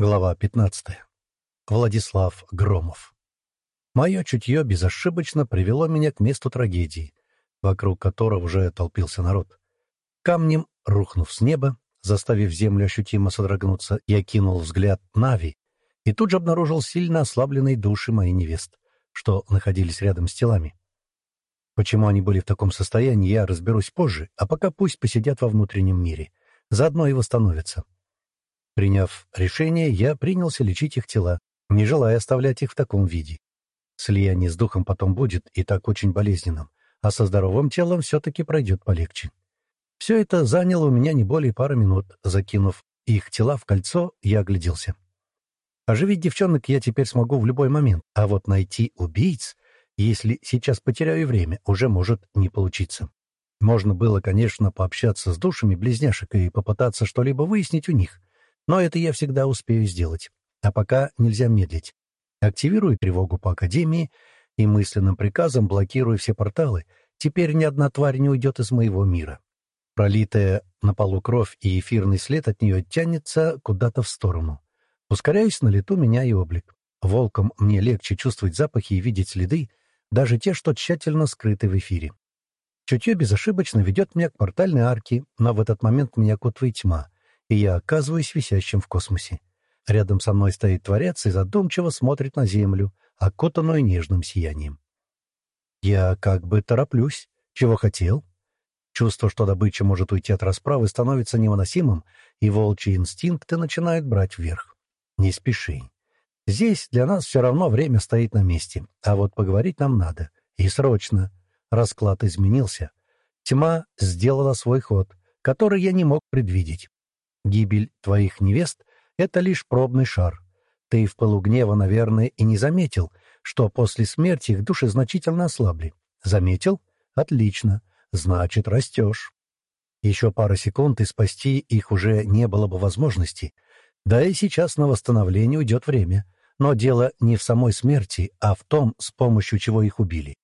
Глава 15. Владислав Громов. Мое чутье безошибочно привело меня к месту трагедии, вокруг которого уже толпился народ. Камнем, рухнув с неба, заставив землю ощутимо содрогнуться, я кинул взгляд Нави и тут же обнаружил сильно ослабленные души моей невест, что находились рядом с телами. Почему они были в таком состоянии, я разберусь позже, а пока пусть посидят во внутреннем мире, заодно и восстановятся. Приняв решение, я принялся лечить их тела, не желая оставлять их в таком виде. Слияние с духом потом будет и так очень болезненным, а со здоровым телом все-таки пройдет полегче. Все это заняло у меня не более пары минут. Закинув их тела в кольцо, я огляделся. Оживить девчонок я теперь смогу в любой момент, а вот найти убийц, если сейчас потеряю время, уже может не получиться. Можно было, конечно, пообщаться с душами близняшек и попытаться что-либо выяснить у них, но это я всегда успею сделать. А пока нельзя медлить. Активирую тревогу по Академии и мысленным приказом блокирую все порталы. Теперь ни одна тварь не уйдет из моего мира. Пролитая на полу кровь и эфирный след от нее тянется куда-то в сторону. Ускоряюсь на лету, меняю облик. Волком мне легче чувствовать запахи и видеть следы, даже те, что тщательно скрыты в эфире. Чутье безошибочно ведет меня к портальной арке, но в этот момент меня котвает тьма — и я оказываюсь висящим в космосе. Рядом со мной стоит Творец и задумчиво смотрит на Землю, окутанную нежным сиянием. Я как бы тороплюсь. Чего хотел? Чувство, что добыча может уйти от расправы, становится невыносимым, и волчьи инстинкты начинают брать вверх. Не спеши. Здесь для нас все равно время стоит на месте, а вот поговорить нам надо. И срочно. Расклад изменился. Тьма сделала свой ход, который я не мог предвидеть. Гибель твоих невест — это лишь пробный шар. Ты в пылу гнева, наверное, и не заметил, что после смерти их души значительно ослабли. Заметил? Отлично. Значит, растешь. Еще пара секунд, и спасти их уже не было бы возможности. Да и сейчас на восстановление уйдет время. Но дело не в самой смерти, а в том, с помощью чего их убили.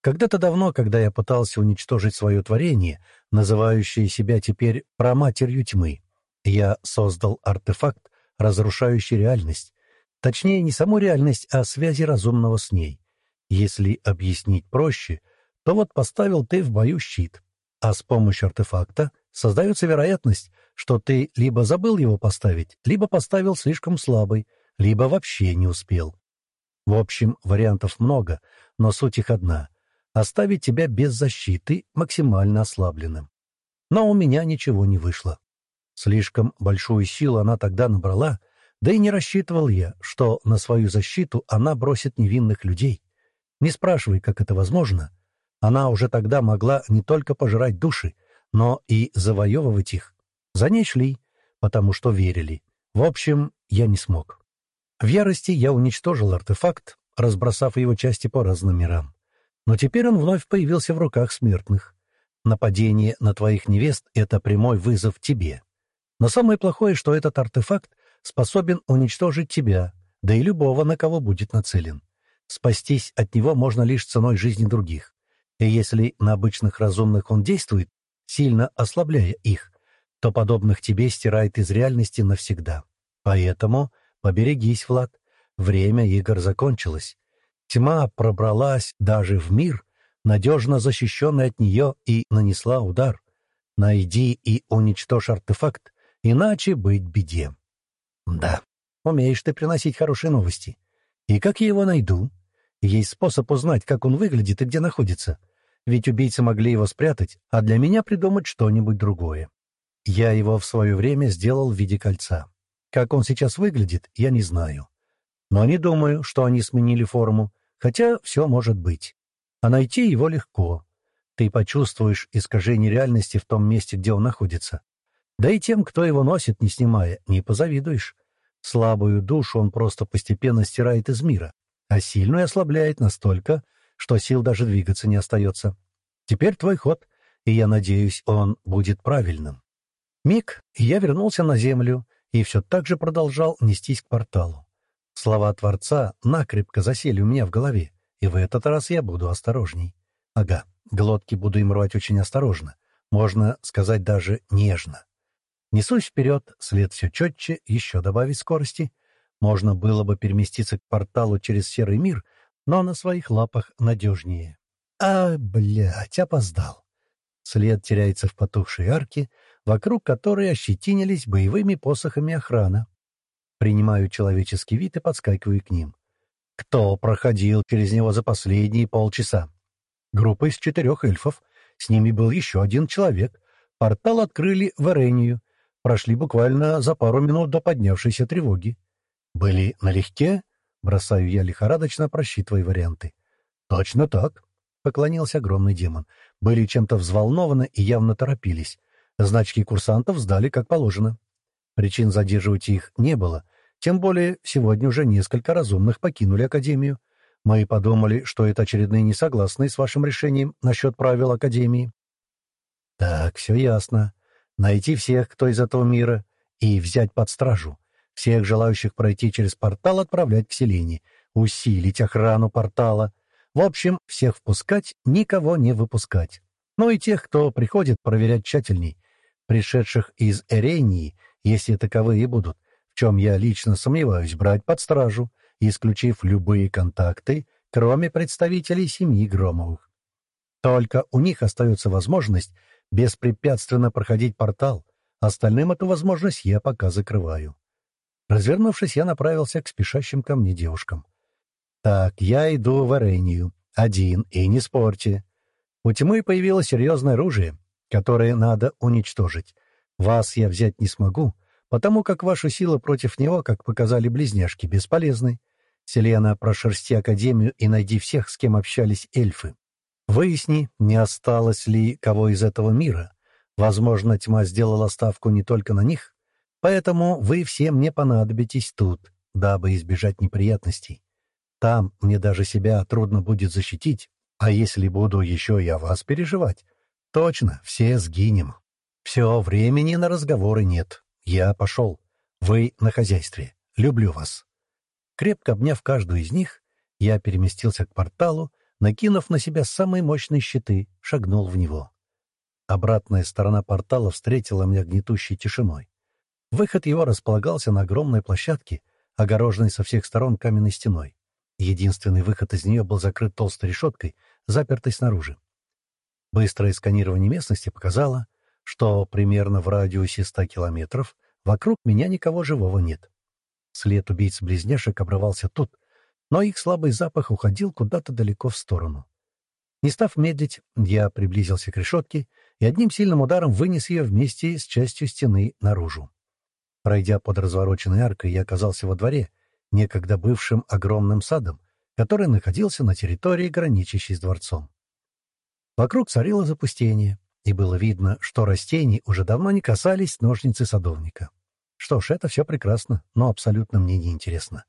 Когда-то давно, когда я пытался уничтожить свое творение, называющее себя теперь проматерью тьмы, я создал артефакт, разрушающий реальность. Точнее, не саму реальность, а связи разумного с ней. Если объяснить проще, то вот поставил ты в бою щит, а с помощью артефакта создается вероятность, что ты либо забыл его поставить, либо поставил слишком слабый, либо вообще не успел. В общем, вариантов много, но суть их одна — оставить тебя без защиты максимально ослабленным. Но у меня ничего не вышло. Слишком большую силу она тогда набрала, да и не рассчитывал я, что на свою защиту она бросит невинных людей. Не спрашивай, как это возможно. Она уже тогда могла не только пожирать души, но и завоевывать их. За ней шли, потому что верили. В общем, я не смог. В ярости я уничтожил артефакт, разбросав его части по разным мирам. Но теперь он вновь появился в руках смертных. Нападение на твоих невест — это прямой вызов тебе. Но самое плохое, что этот артефакт способен уничтожить тебя, да и любого, на кого будет нацелен. Спастись от него можно лишь ценой жизни других. И если на обычных разумных он действует, сильно ослабляя их, то подобных тебе стирает из реальности навсегда. Поэтому поберегись, Влад. Время игр закончилось. Тьма пробралась даже в мир, надежно защищенный от нее, и нанесла удар. Найди и уничтожь артефакт, Иначе быть беде. Да, умеешь ты приносить хорошие новости. И как я его найду? Есть способ узнать, как он выглядит и где находится. Ведь убийцы могли его спрятать, а для меня придумать что-нибудь другое. Я его в свое время сделал в виде кольца. Как он сейчас выглядит, я не знаю. Но не думаю, что они сменили форму, хотя все может быть. А найти его легко. Ты почувствуешь искажение реальности в том месте, где он находится. Да и тем, кто его носит, не снимая, не позавидуешь. Слабую душу он просто постепенно стирает из мира, а сильную ослабляет настолько, что сил даже двигаться не остается. Теперь твой ход, и я надеюсь, он будет правильным. Миг, я вернулся на землю и все так же продолжал нестись к порталу. Слова Творца накрепко засели у меня в голове, и в этот раз я буду осторожней. Ага, глотки буду им рвать очень осторожно, можно сказать даже нежно. Несусь вперед, след все четче, еще добавить скорости. Можно было бы переместиться к порталу через серый мир, но на своих лапах надежнее. А, блядь, опоздал. След теряется в потухшей арке, вокруг которой ощетинились боевыми посохами охрана. Принимаю человеческий вид и подскакиваю к ним. Кто проходил через него за последние полчаса? Группа из четырех эльфов. С ними был еще один человек. Портал открыли в Эрению. Прошли буквально за пару минут до поднявшейся тревоги. Были налегке? Бросаю я лихорадочно, просчитывая варианты. Точно так, поклонился огромный демон. Были чем-то взволнованы и явно торопились. Значки курсантов сдали как положено. Причин задерживать их не было — тем более, сегодня уже несколько разумных покинули Академию. Мы подумали, что это очередные несогласные с вашим решением насчет правил Академии. Так, все ясно. Найти всех, кто из этого мира, и взять под стражу. Всех желающих пройти через портал отправлять к Селине. Усилить охрану портала. В общем, всех впускать, никого не выпускать. Ну и тех, кто приходит, проверять тщательней. Пришедших из Эрении, если таковые будут, чем я лично сомневаюсь, брать под стражу, исключив любые контакты, кроме представителей семьи Громовых. Только у них остается возможность беспрепятственно проходить портал, остальным эту возможность я пока закрываю. Развернувшись, я направился к спешащим ко мне девушкам. «Так, я иду в Арению. Один, и не спорьте. У тьмы появилось серьезное оружие, которое надо уничтожить. Вас я взять не смогу, потому как ваша сила против него, как показали близняшки, бесполезны. Селена, прошерсти Академию и найди всех, с кем общались эльфы. Выясни, не осталось ли кого из этого мира. Возможно, тьма сделала ставку не только на них, поэтому вы все мне понадобитесь тут, дабы избежать неприятностей. Там мне даже себя трудно будет защитить, а если буду еще и о вас переживать, точно, все сгинем. Все, времени на разговоры нет. «Я пошел. Вы на хозяйстве. Люблю вас». Крепко обняв каждую из них, я переместился к порталу, накинув на себя самые мощные щиты, шагнул в него. Обратная сторона портала встретила меня гнетущей тишиной. Выход его располагался на огромной площадке, огороженной со всех сторон каменной стеной. Единственный выход из нее был закрыт толстой решеткой, запертой снаружи. Быстрое сканирование местности показало, что примерно в радиусе ста километров вокруг меня никого живого нет. След убийц-близняшек обрывался тут, но их слабый запах уходил куда-то далеко в сторону. Не став медлить, я приблизился к решетке и одним сильным ударом вынес ее вместе с частью стены наружу. Пройдя под развороченной аркой, я оказался во дворе, некогда бывшим огромным садом, который находился на территории, граничащей с дворцом. Вокруг царило запустение и было видно, что растений уже давно не касались ножницы садовника. Что ж, это все прекрасно, но абсолютно мне не интересно.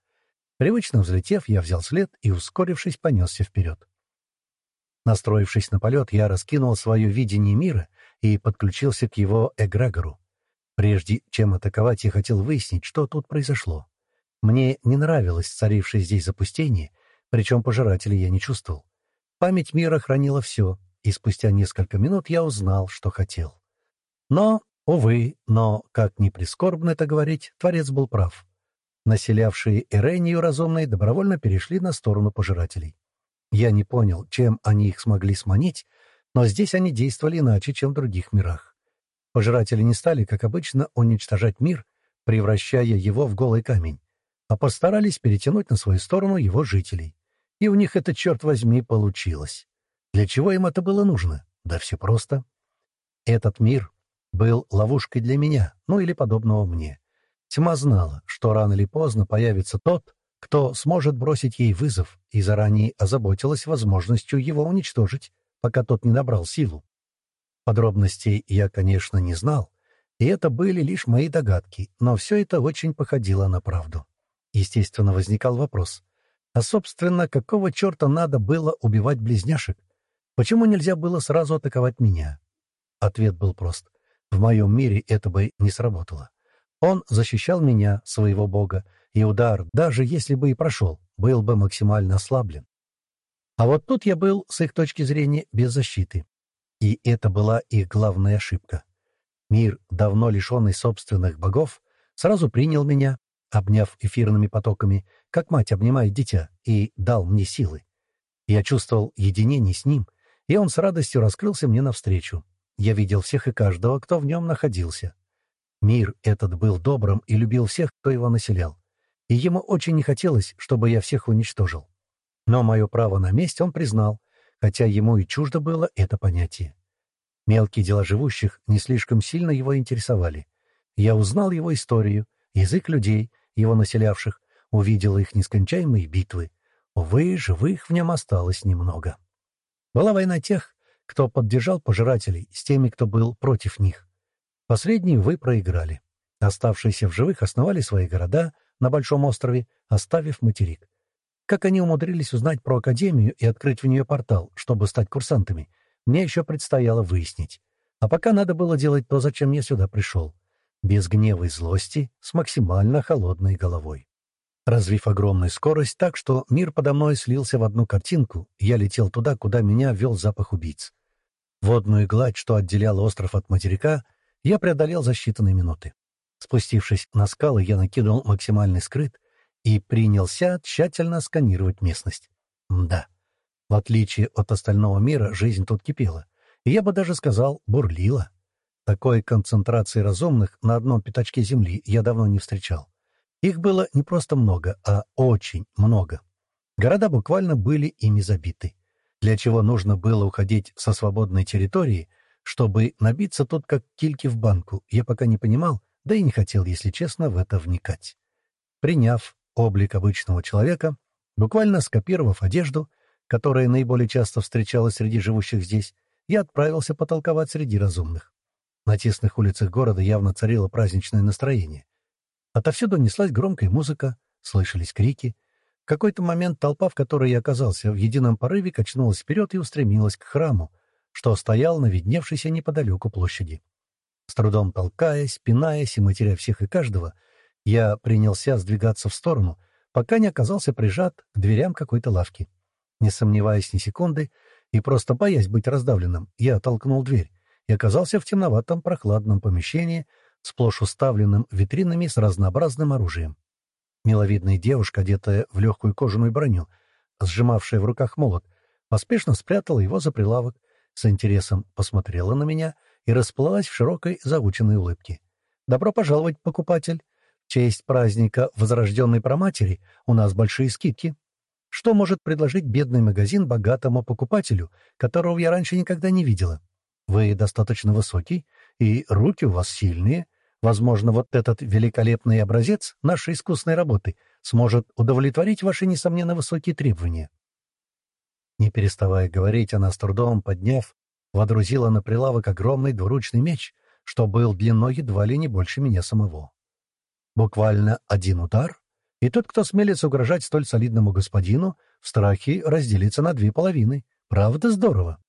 Привычно взлетев, я взял след и, ускорившись, понесся вперед. Настроившись на полет, я раскинул свое видение мира и подключился к его эгрегору. Прежде чем атаковать, я хотел выяснить, что тут произошло. Мне не нравилось царившее здесь запустение, причем пожирателей я не чувствовал. Память мира хранила все, и спустя несколько минут я узнал, что хотел. Но, увы, но, как ни прискорбно это говорить, Творец был прав. Населявшие Эрению разумные добровольно перешли на сторону пожирателей. Я не понял, чем они их смогли сманить, но здесь они действовали иначе, чем в других мирах. Пожиратели не стали, как обычно, уничтожать мир, превращая его в голый камень, а постарались перетянуть на свою сторону его жителей. И у них это, черт возьми, получилось. Для чего им это было нужно? Да все просто. Этот мир был ловушкой для меня, ну или подобного мне. Тьма знала, что рано или поздно появится тот, кто сможет бросить ей вызов, и заранее озаботилась возможностью его уничтожить, пока тот не набрал силу. Подробностей я, конечно, не знал, и это были лишь мои догадки, но все это очень походило на правду. Естественно, возникал вопрос. А, собственно, какого черта надо было убивать близняшек? Почему нельзя было сразу атаковать меня? Ответ был прост. В моем мире это бы не сработало. Он защищал меня, своего бога, и удар, даже если бы и прошел, был бы максимально ослаблен. А вот тут я был, с их точки зрения, без защиты. И это была их главная ошибка. Мир, давно лишенный собственных богов, сразу принял меня, обняв эфирными потоками, как мать обнимает дитя, и дал мне силы. Я чувствовал единение с ним, и он с радостью раскрылся мне навстречу. Я видел всех и каждого, кто в нем находился. Мир этот был добрым и любил всех, кто его населял. И ему очень не хотелось, чтобы я всех уничтожил. Но мое право на месть он признал, хотя ему и чуждо было это понятие. Мелкие дела живущих не слишком сильно его интересовали. Я узнал его историю, язык людей, его населявших, увидел их нескончаемые битвы. Увы, живых в нем осталось немного. Была война тех, кто поддержал пожирателей, с теми, кто был против них. Последние вы проиграли. Оставшиеся в живых основали свои города на Большом острове, оставив материк. Как они умудрились узнать про Академию и открыть в нее портал, чтобы стать курсантами, мне еще предстояло выяснить. А пока надо было делать то, зачем я сюда пришел. Без гнева и злости, с максимально холодной головой. Развив огромную скорость так, что мир подо мной слился в одну картинку, я летел туда, куда меня вел запах убийц. Водную гладь, что отделяла остров от материка, я преодолел за считанные минуты. Спустившись на скалы, я накинул максимальный скрыт и принялся тщательно сканировать местность. Да. В отличие от остального мира, жизнь тут кипела. Я бы даже сказал, бурлила. Такой концентрации разумных на одном пятачке земли я давно не встречал. Их было не просто много, а очень много. Города буквально были ими забиты. Для чего нужно было уходить со свободной территории, чтобы набиться тут как кильки в банку, я пока не понимал, да и не хотел, если честно, в это вникать. Приняв облик обычного человека, буквально скопировав одежду, которая наиболее часто встречалась среди живущих здесь, я отправился потолковать среди разумных. На тесных улицах города явно царило праздничное настроение. Отовсюду неслась громкая музыка, слышались крики. В какой-то момент толпа, в которой я оказался, в едином порыве качнулась вперед и устремилась к храму, что стоял на видневшейся неподалеку площади. С трудом толкаясь, пинаясь и матеря всех и каждого, я принялся сдвигаться в сторону, пока не оказался прижат к дверям какой-то лавки. Не сомневаясь ни секунды и просто боясь быть раздавленным, я толкнул дверь и оказался в темноватом прохладном помещении, сплошь уставленным витринами с разнообразным оружием. Миловидная девушка, одетая в легкую кожаную броню, сжимавшая в руках молот, поспешно спрятала его за прилавок, с интересом посмотрела на меня и расплылась в широкой заученной улыбке. «Добро пожаловать, покупатель! В честь праздника Возрожденной Проматери у нас большие скидки. Что может предложить бедный магазин богатому покупателю, которого я раньше никогда не видела? Вы достаточно высокий, и руки у вас сильные. Возможно, вот этот великолепный образец нашей искусной работы сможет удовлетворить ваши, несомненно, высокие требования. Не переставая говорить, она с трудом, подняв, водрузила на прилавок огромный двуручный меч, что был длиной едва ли не больше меня самого. Буквально один удар, и тот, кто смелится угрожать столь солидному господину, в страхе разделится на две половины. Правда здорово?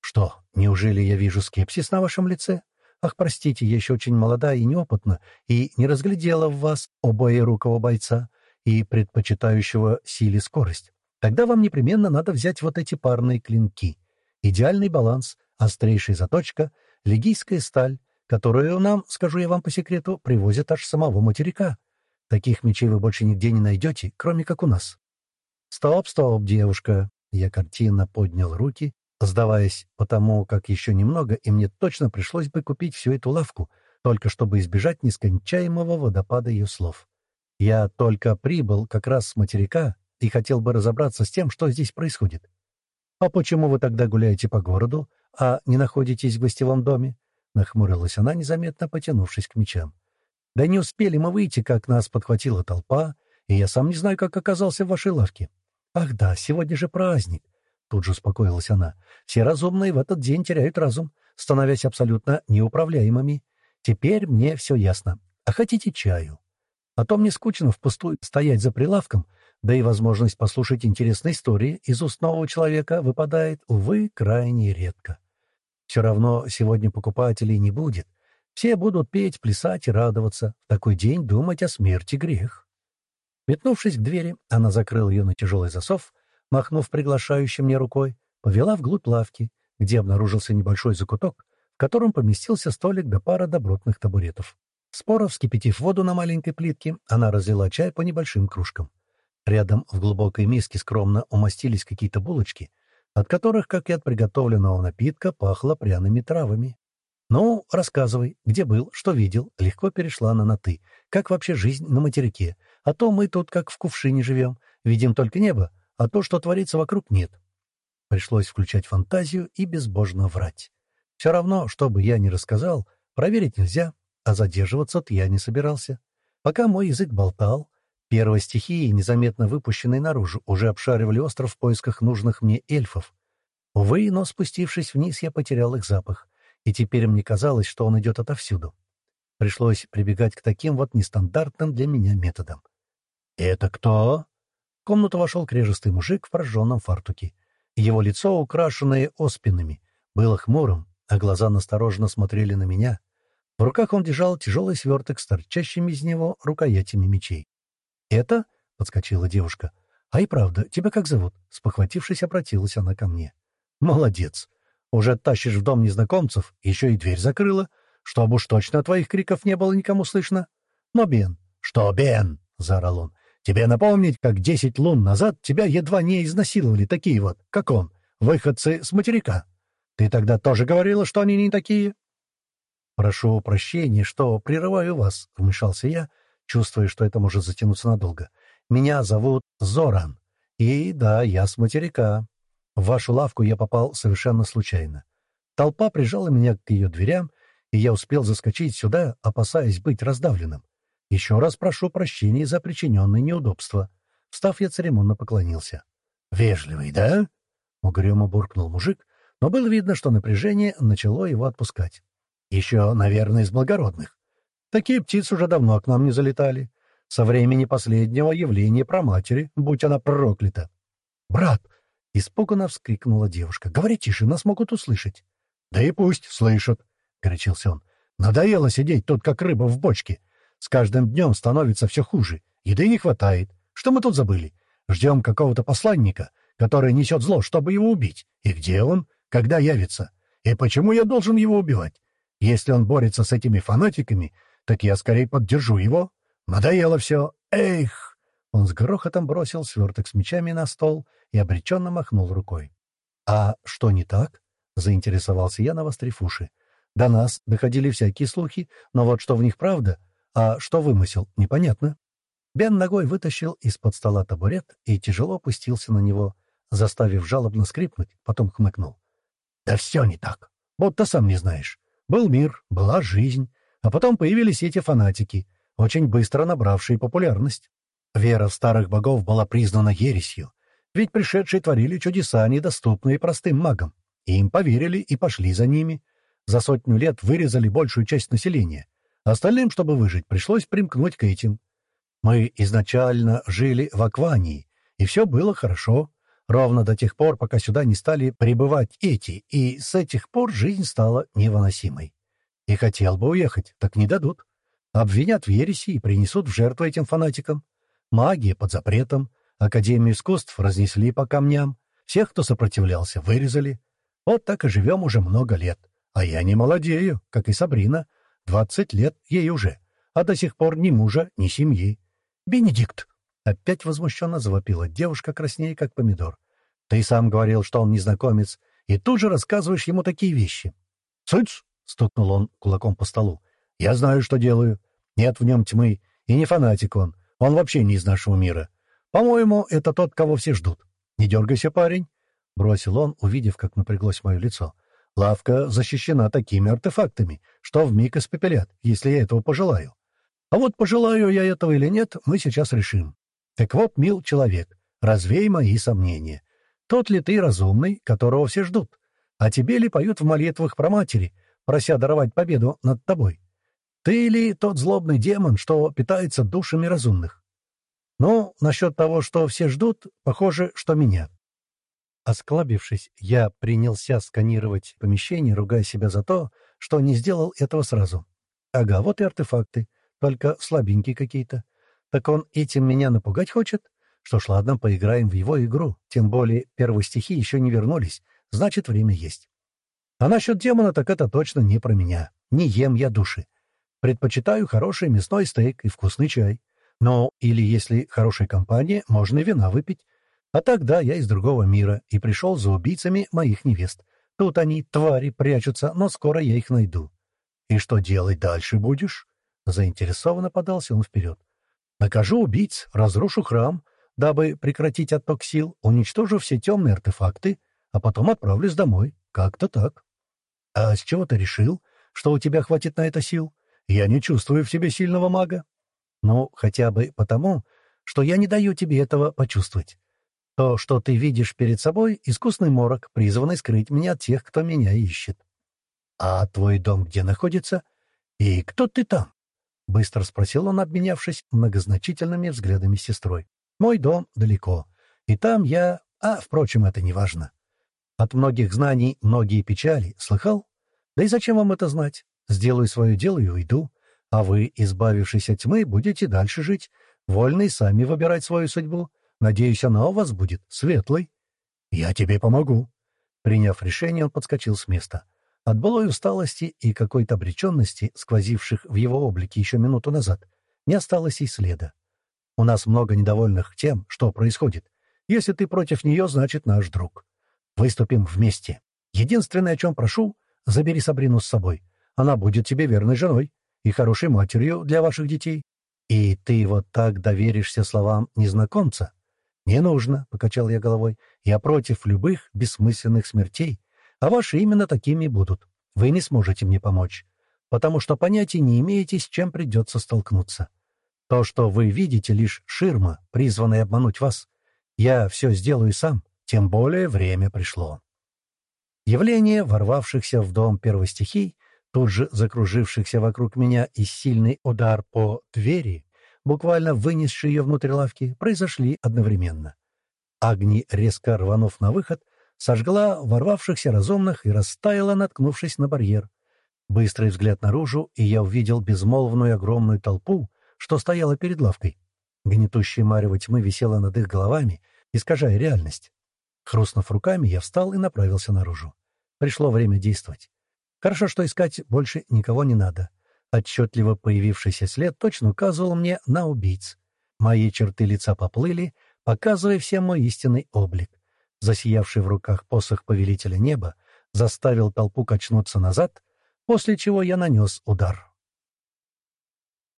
Что, неужели я вижу скепсис на вашем лице? Ах, простите, я еще очень молода и неопытна, и не разглядела в вас обоерукого бойца и предпочитающего силе скорость. Тогда вам непременно надо взять вот эти парные клинки. Идеальный баланс, острейшая заточка, легийская сталь, которую нам, скажу я вам по секрету, привозят аж самого материка. Таких мечей вы больше нигде не найдете, кроме как у нас. «Стоп, стоп, девушка!» Я картинно поднял руки, сдаваясь потому, как еще немного, и мне точно пришлось бы купить всю эту лавку, только чтобы избежать нескончаемого водопада ее слов. Я только прибыл как раз с материка и хотел бы разобраться с тем, что здесь происходит. «А почему вы тогда гуляете по городу, а не находитесь в гостевом доме?» — нахмурилась она, незаметно потянувшись к мечам. Да не успели мы выйти, как нас подхватила толпа, и я сам не знаю, как оказался в вашей лавке. Ах да, сегодня же праздник. Тут же успокоилась она. Все разумные в этот день теряют разум, становясь абсолютно неуправляемыми. Теперь мне все ясно. А хотите чаю? А то мне скучно впустую стоять за прилавком, да и возможность послушать интересные истории из уст нового человека выпадает, увы, крайне редко. Все равно сегодня покупателей не будет, все будут петь, плясать и радоваться. В такой день думать о смерти грех. Метнувшись к двери, она закрыла ее на тяжелый засов, махнув приглашающей мне рукой, повела вглубь лавки, где обнаружился небольшой закуток, в котором поместился столик до пара добротных табуретов. Споро вскипятив воду на маленькой плитке, она разлила чай по небольшим кружкам. Рядом в глубокой миске скромно умастились какие-то булочки, от которых, как и от приготовленного напитка, пахло пряными травами. «Ну, рассказывай, где был, что видел?» Легко перешла она на «ты». «Как вообще жизнь на материке? А то мы тут как в кувшине живем. Видим только небо, а то, что творится вокруг, нет». Пришлось включать фантазию и безбожно врать. Все равно, что бы я ни рассказал, проверить нельзя, а задерживаться-то я не собирался. Пока мой язык болтал, первые стихии, незаметно выпущенные наружу, уже обшаривали остров в поисках нужных мне эльфов. Увы, но спустившись вниз, я потерял их запах, и теперь мне казалось, что он идет отовсюду. Пришлось прибегать к таким вот нестандартным для меня методам. «Это кто?» В комнату вошел крежистый мужик в прожженном фартуке. Его лицо, украшенное оспинами, было хмурым, а глаза настороженно смотрели на меня — в руках он держал тяжелый сверток с торчащими из него рукоятями мечей. «Это?» — подскочила девушка. «А и правда, тебя как зовут?» — спохватившись, обратилась она ко мне. «Молодец! Уже тащишь в дом незнакомцев, еще и дверь закрыла, чтобы уж точно твоих криков не было никому слышно. Но, Бен...» «Что, Бен?» — заорал он. «Тебе напомнить, как десять лун назад тебя едва не изнасиловали такие вот, как он, выходцы с материка. Ты тогда тоже говорила, что они не такие?» «Прошу прощения, что прерываю вас», — вмешался я, чувствуя, что это может затянуться надолго. «Меня зовут Зоран. И да, я с материка. В вашу лавку я попал совершенно случайно. Толпа прижала меня к ее дверям, и я успел заскочить сюда, опасаясь быть раздавленным. Еще раз прошу прощения за причиненные неудобства». Встав, я церемонно поклонился. «Вежливый, да?» — угрюмо буркнул мужик, но было видно, что напряжение начало его отпускать. Еще, наверное, из благородных. Такие птицы уже давно к нам не залетали. Со времени последнего явления про матери, будь она проклята. «Брат!» — испуганно вскрикнула девушка. «Говори тише, нас могут услышать». «Да и пусть слышат!» — горячился он. «Надоело сидеть тут, как рыба в бочке. С каждым днем становится все хуже. Еды не хватает. Что мы тут забыли? Ждем какого-то посланника, который несет зло, чтобы его убить. И где он? Когда явится? И почему я должен его убивать? Если он борется с этими фанатиками, так я скорее поддержу его. Надоело все. Эх!» Он с грохотом бросил сверток с мечами на стол и обреченно махнул рукой. «А что не так?» — заинтересовался я, навострив уши. «До нас доходили всякие слухи, но вот что в них правда, а что вымысел, непонятно». Бен ногой вытащил из-под стола табурет и тяжело опустился на него, заставив жалобно скрипнуть, потом хмыкнул. «Да все не так, будто сам не знаешь. Был мир, была жизнь, а потом появились эти фанатики, очень быстро набравшие популярность. Вера в старых богов была признана ересью, ведь пришедшие творили чудеса, недоступные простым магам. И им поверили и пошли за ними. За сотню лет вырезали большую часть населения. Остальным, чтобы выжить, пришлось примкнуть к этим. Мы изначально жили в Аквании, и все было хорошо. Ровно до тех пор, пока сюда не стали прибывать эти, и с этих пор жизнь стала невыносимой. И хотел бы уехать, так не дадут. Обвинят в ереси и принесут в жертву этим фанатикам. Магия под запретом, Академию искусств разнесли по камням, всех, кто сопротивлялся, вырезали. Вот так и живем уже много лет. А я не молодею, как и Сабрина. Двадцать лет ей уже, а до сих пор ни мужа, ни семьи. «Бенедикт!» — опять возмущенно завопила девушка, краснее, как помидор. Ты сам говорил, что он незнакомец, и тут же рассказываешь ему такие вещи. «Цыц!» — стукнул он кулаком по столу. «Я знаю, что делаю. Нет в нем тьмы, и не фанатик он. Он вообще не из нашего мира. По-моему, это тот, кого все ждут. Не дергайся, парень!» — бросил он, увидев, как напряглось мое лицо. «Лавка защищена такими артефактами, что вмиг испепелят, если я этого пожелаю. А вот пожелаю я этого или нет, мы сейчас решим. Так вот, мил человек, развей мои сомнения. Тот ли ты разумный, которого все ждут? А тебе ли поют в молитвах про матери, прося даровать победу над тобой? Ты ли тот злобный демон, что питается душами разумных? Ну, насчет того, что все ждут, похоже, что меня. Осклабившись, я принялся сканировать помещение, ругая себя за то, что не сделал этого сразу. Ага, вот и артефакты, только слабенькие какие-то. Так он этим меня напугать хочет? Что ж, ладно, поиграем в его игру. Тем более первые стихи еще не вернулись. Значит, время есть. А насчет демона, так это точно не про меня. Не ем я души. Предпочитаю хороший мясной стейк и вкусный чай. Но или если хорошая компания, можно и вина выпить. А тогда я из другого мира и пришел за убийцами моих невест. Тут они, твари, прячутся, но скоро я их найду. И что делать дальше будешь? Заинтересованно подался он вперед. Накажу убийц, разрушу храм, дабы прекратить отток сил, уничтожу все темные артефакты, а потом отправлюсь домой. Как-то так. А с чего ты решил, что у тебя хватит на это сил? Я не чувствую в себе сильного мага. Ну, хотя бы потому, что я не даю тебе этого почувствовать. То, что ты видишь перед собой, — искусный морок, призванный скрыть меня от тех, кто меня ищет. А твой дом где находится? И кто ты там? — быстро спросил он, обменявшись многозначительными взглядами с сестрой. «Мой дом далеко, и там я... А, впрочем, это не важно. От многих знаний многие печали. Слыхал? Да и зачем вам это знать? Сделаю свое дело и уйду. А вы, избавившись от тьмы, будете дальше жить, вольны сами выбирать свою судьбу. Надеюсь, она у вас будет светлой. Я тебе помогу». Приняв решение, он подскочил с места. От былой усталости и какой-то обреченности, сквозивших в его облике еще минуту назад, не осталось и следа. У нас много недовольных тем, что происходит. Если ты против нее, значит наш друг. Выступим вместе. Единственное, о чем прошу, забери Сабрину с собой. Она будет тебе верной женой и хорошей матерью для ваших детей. И ты вот так доверишься словам незнакомца? Не нужно, — покачал я головой. Я против любых бессмысленных смертей, а ваши именно такими будут. Вы не сможете мне помочь, потому что понятия не имеете, с чем придется столкнуться. То, что вы видите, лишь ширма, призванная обмануть вас. Я все сделаю сам, тем более время пришло. Явление ворвавшихся в дом первой стихий тут же закружившихся вокруг меня и сильный удар по двери, буквально вынесший ее внутрь лавки, произошли одновременно. Агни, резко рванув на выход, сожгла ворвавшихся разумных и растаяла, наткнувшись на барьер. Быстрый взгляд наружу, и я увидел безмолвную огромную толпу, что стояла перед лавкой. Гнетущая марево тьмы висела над их головами, искажая реальность. Хрустнув руками, я встал и направился наружу. Пришло время действовать. Хорошо, что искать больше никого не надо. Отчетливо появившийся след точно указывал мне на убийц. Мои черты лица поплыли, показывая всем мой истинный облик. Засиявший в руках посох повелителя неба заставил толпу качнуться назад, после чего я нанес удар.